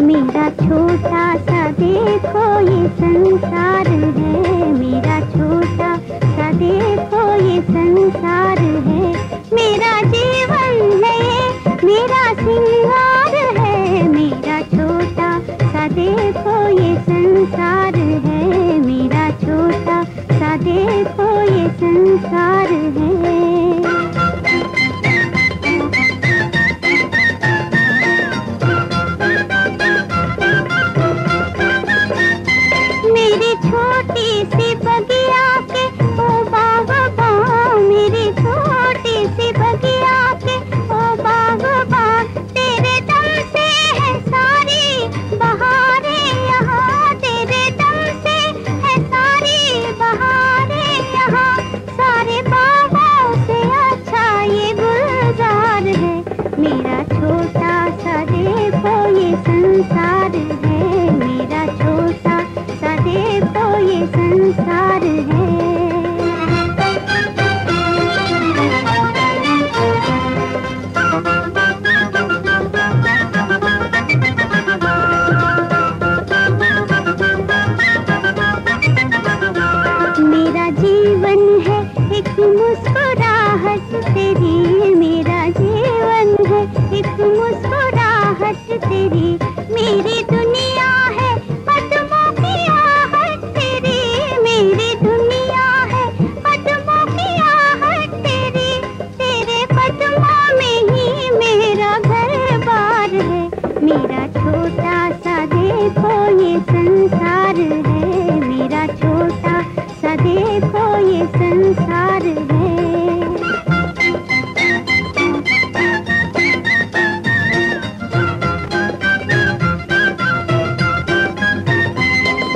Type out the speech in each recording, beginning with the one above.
मेरा छोटा सा देखो, ये संसार है। मेरा छोटा सा देखो, ये संसार है। मेरा जीवन है, मेरा सिंगार है। मेरा छोटा सा देखो, ये संसार है। मेरा छोटा सा देखो, ये संसार है। मेरी छोटी सी बगिया के ये संसार है। संसार है, मेरा छोटा सा देखो ये संसार है।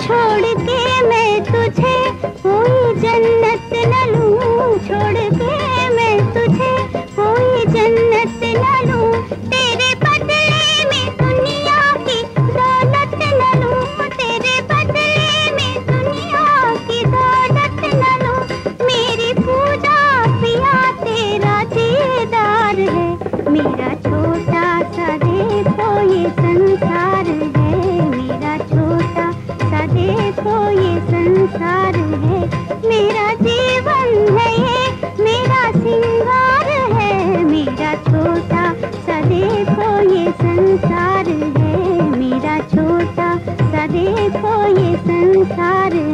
छोड़ के मैं तुझे कोई जन्नत न लूँ, छोड़ के संसार है। मेरा छोटा सा ये संसार